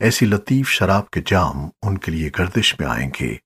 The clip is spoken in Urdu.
ایسی لطیف شراب کے جام ان کے لیے گردش میں آئیں گے۔